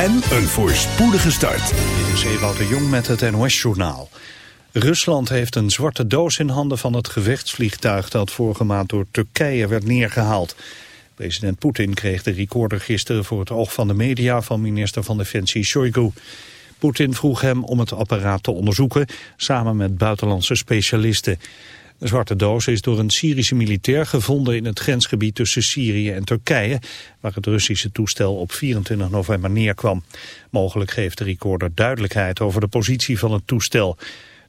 en een voorspoedige start. Dit is Ewout de Jong met het NOS-journaal. Rusland heeft een zwarte doos in handen van het gevechtsvliegtuig... dat vorige maand door Turkije werd neergehaald. President Poetin kreeg de recorder gisteren voor het oog van de media... van minister van Defensie Shoigu. Poetin vroeg hem om het apparaat te onderzoeken... samen met buitenlandse specialisten. De zwarte doos is door een Syrische militair gevonden in het grensgebied tussen Syrië en Turkije, waar het Russische toestel op 24 november neerkwam. Mogelijk geeft de recorder duidelijkheid over de positie van het toestel.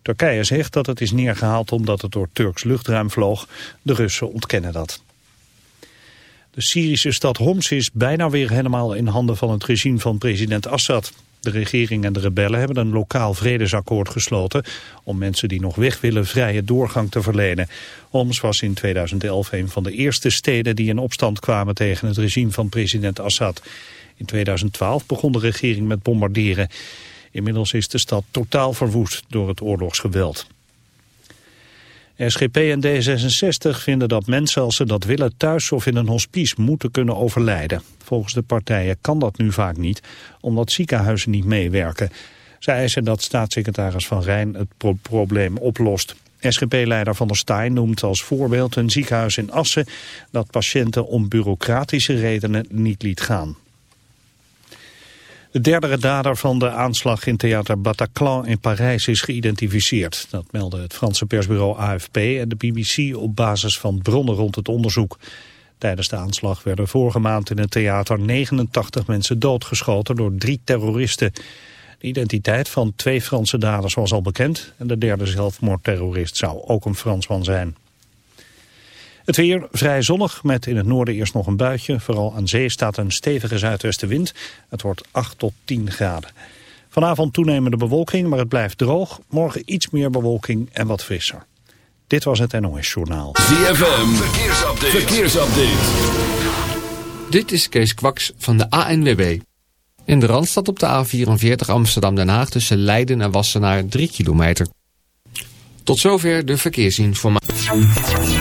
Turkije zegt dat het is neergehaald omdat het door Turks luchtruim vloog. De Russen ontkennen dat. De Syrische stad Homs is bijna weer helemaal in handen van het regime van president Assad. De regering en de rebellen hebben een lokaal vredesakkoord gesloten om mensen die nog weg willen vrije doorgang te verlenen. Homs was in 2011 een van de eerste steden die in opstand kwamen tegen het regime van president Assad. In 2012 begon de regering met bombarderen. Inmiddels is de stad totaal verwoest door het oorlogsgeweld. SGP en D66 vinden dat mensen als ze dat willen thuis of in een hospice moeten kunnen overlijden. Volgens de partijen kan dat nu vaak niet, omdat ziekenhuizen niet meewerken. Zij eisen dat staatssecretaris Van Rijn het probleem oplost. SGP-leider Van der Staaij noemt als voorbeeld een ziekenhuis in Assen... dat patiënten om bureaucratische redenen niet liet gaan. De derde dader van de aanslag in theater Bataclan in Parijs is geïdentificeerd. Dat meldde het Franse persbureau AFP en de BBC op basis van bronnen rond het onderzoek. Tijdens de aanslag werden vorige maand in het theater 89 mensen doodgeschoten door drie terroristen. De identiteit van twee Franse daders was al bekend en de derde zelfmoordterrorist zou ook een Fransman zijn. Het weer vrij zonnig met in het noorden eerst nog een buitje. Vooral aan zee staat een stevige zuidwestenwind. Het wordt 8 tot 10 graden. Vanavond toenemende bewolking, maar het blijft droog. Morgen iets meer bewolking en wat frisser. Dit was het NOS Journaal. ZFM, verkeersupdate. verkeersupdate. Dit is Kees Kwaks van de ANWB. In de Randstad op de A44 Amsterdam-Den Haag tussen Leiden en Wassenaar 3 kilometer. Tot zover de verkeersinformatie.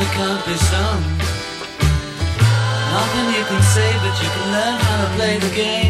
That can't be. Nothing you can say, but you can learn how to play the game.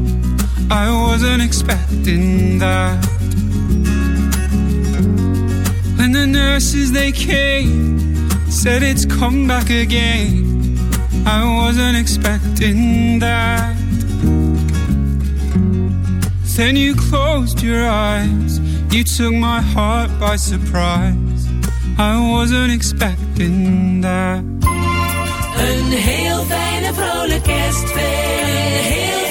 I wasn't expecting that. When the nurses they came, said it's come back again. I wasn't expecting that. Then you closed your eyes. You took my heart by surprise. I wasn't expecting that. Een heel fijne vrolijk kerstfeest.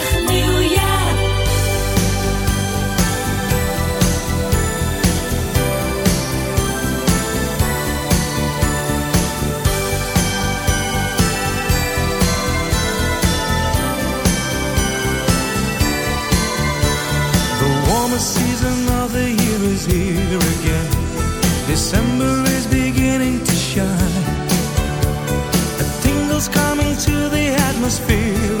here again. December is beginning to shine. A tingle's coming to the atmosphere.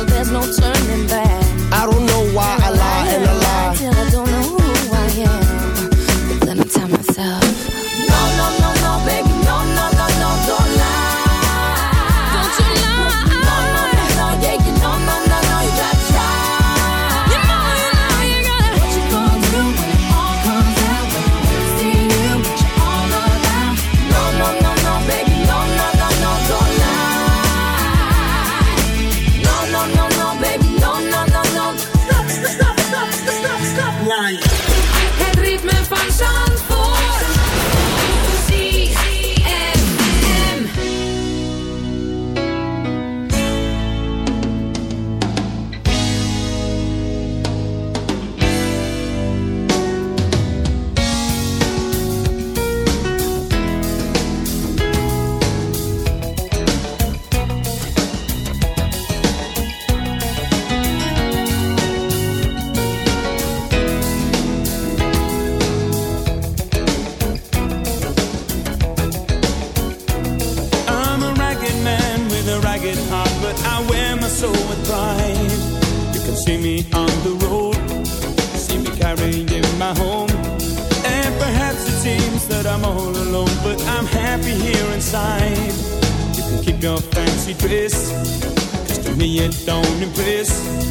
your fancy dress. Cause to me it don't impress.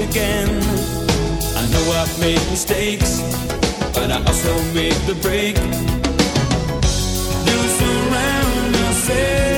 again. I know I've made mistakes, but I also made the break. You surround yourself. Eh?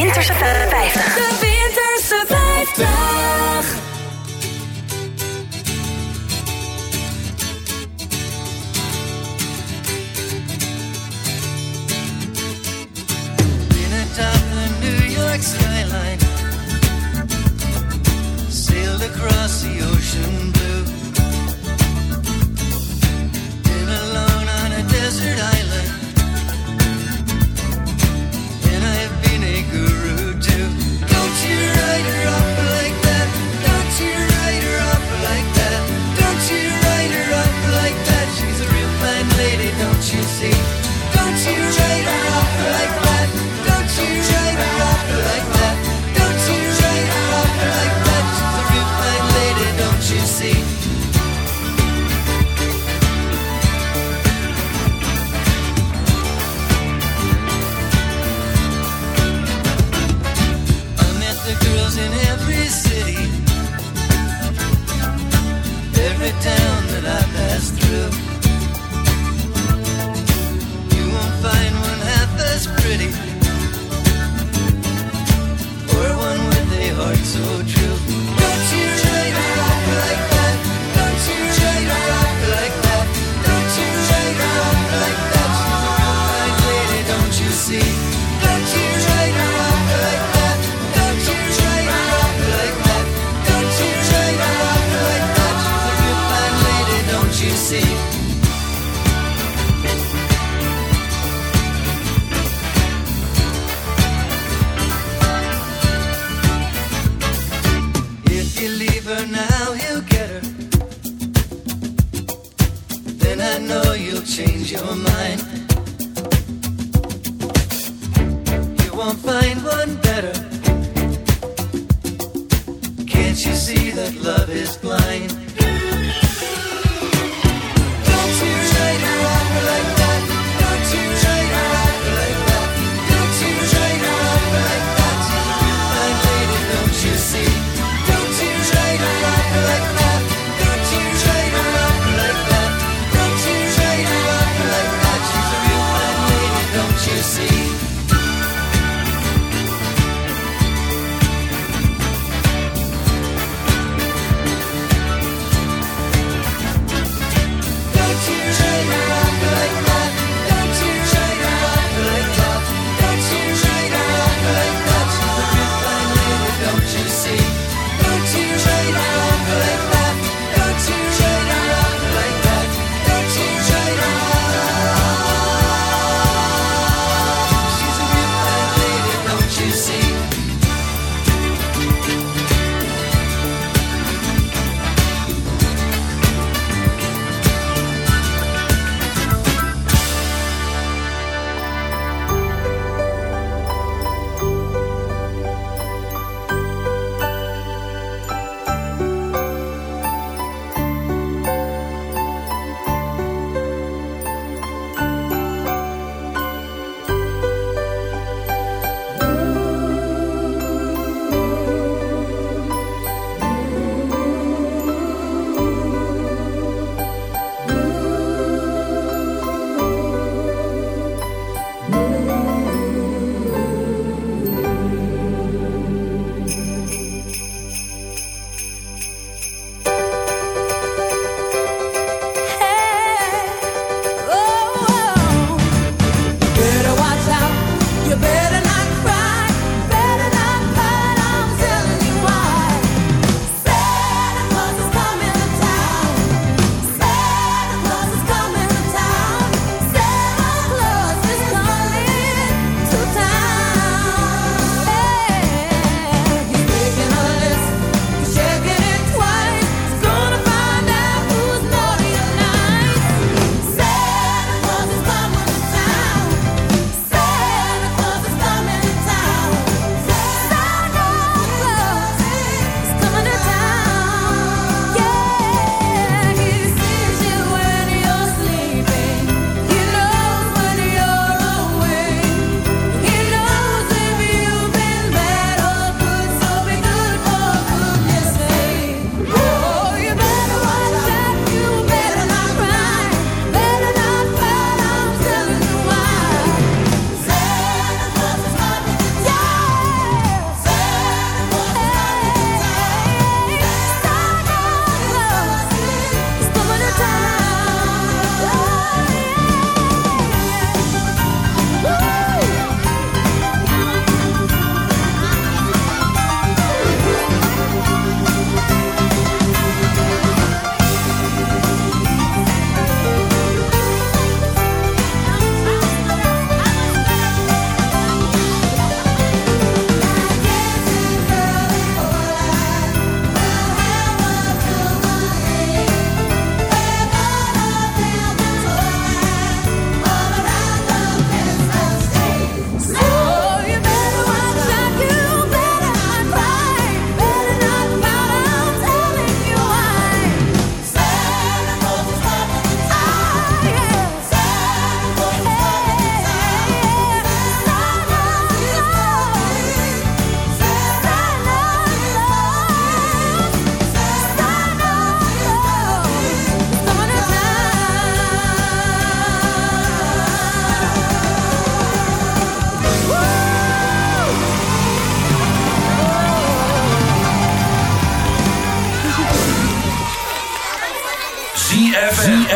Winterse 50.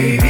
baby.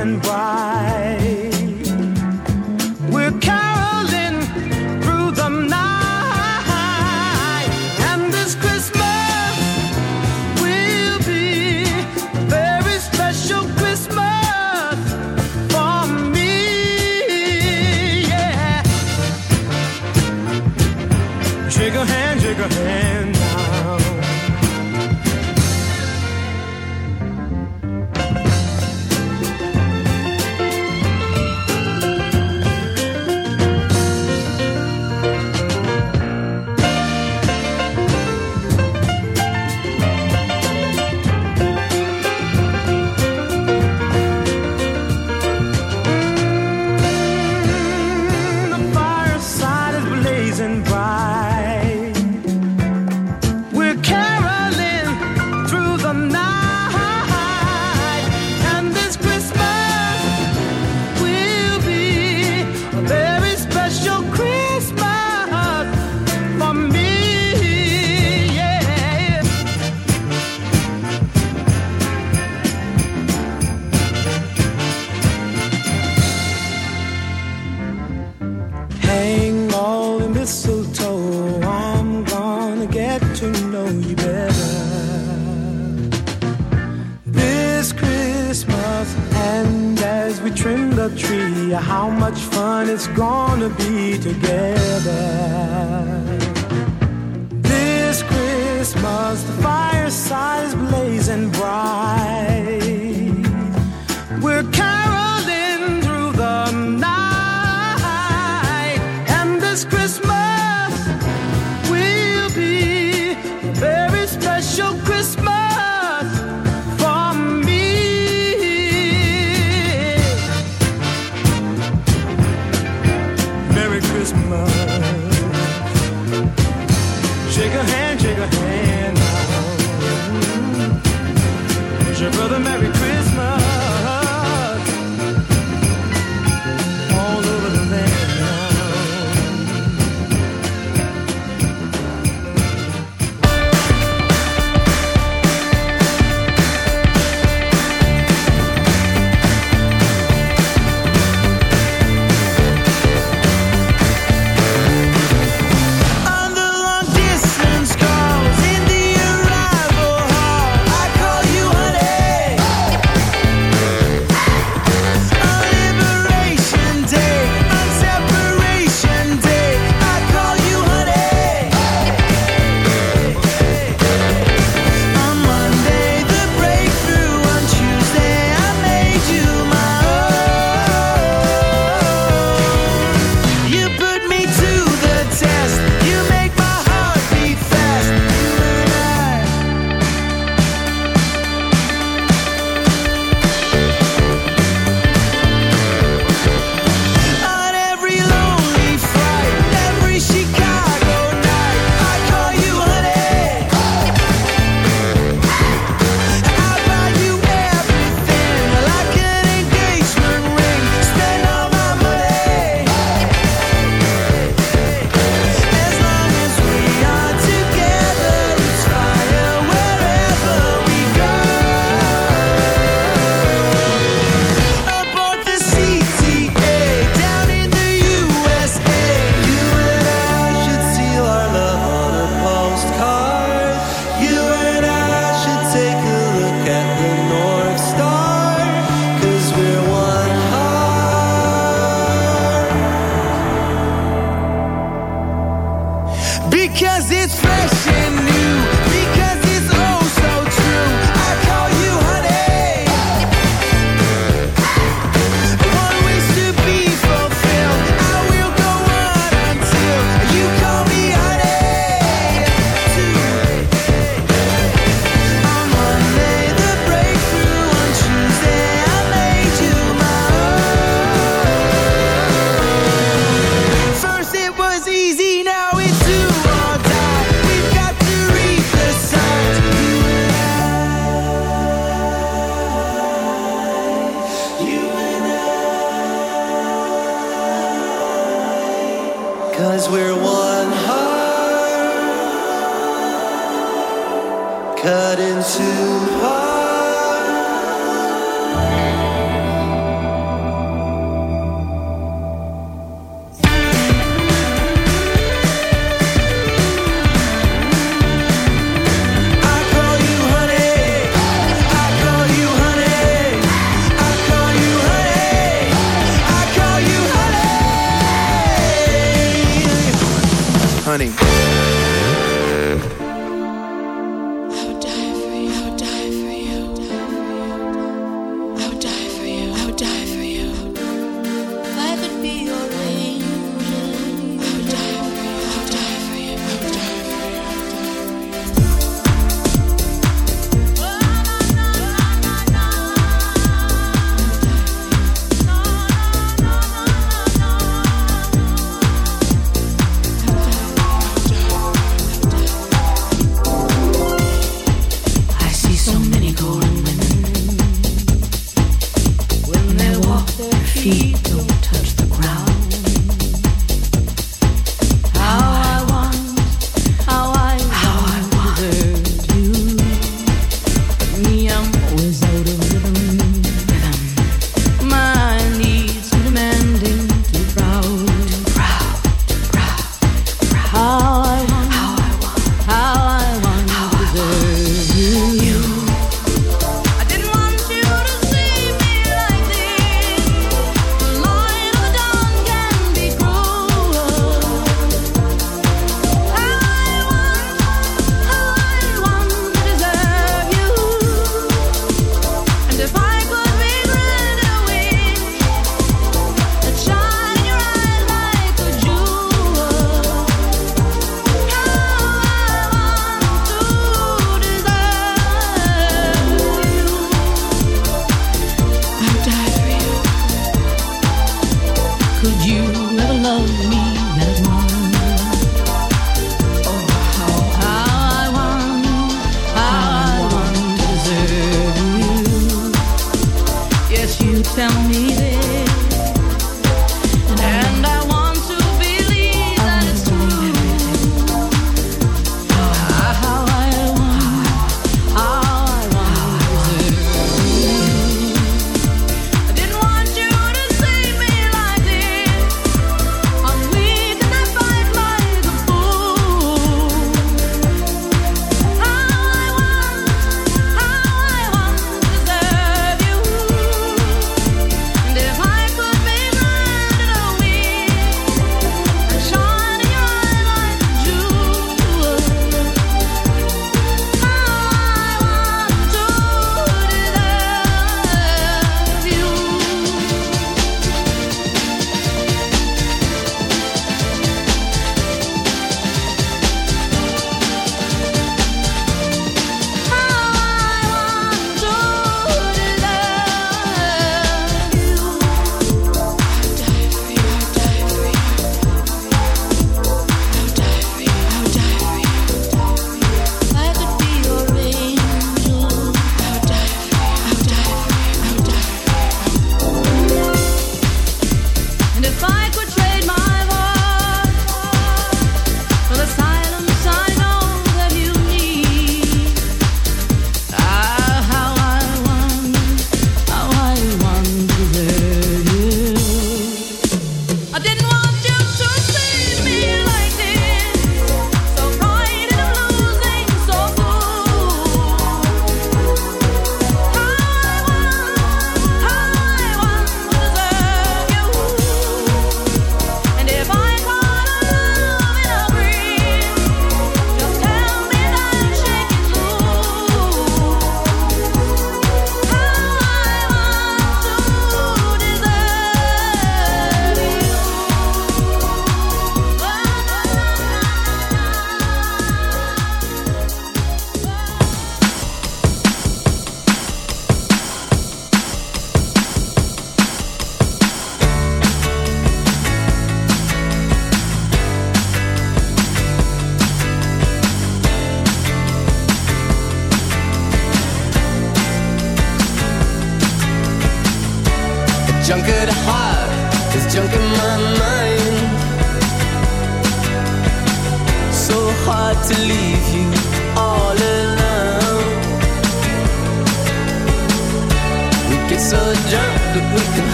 Is blazing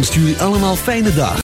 wenst jullie allemaal fijne dagen.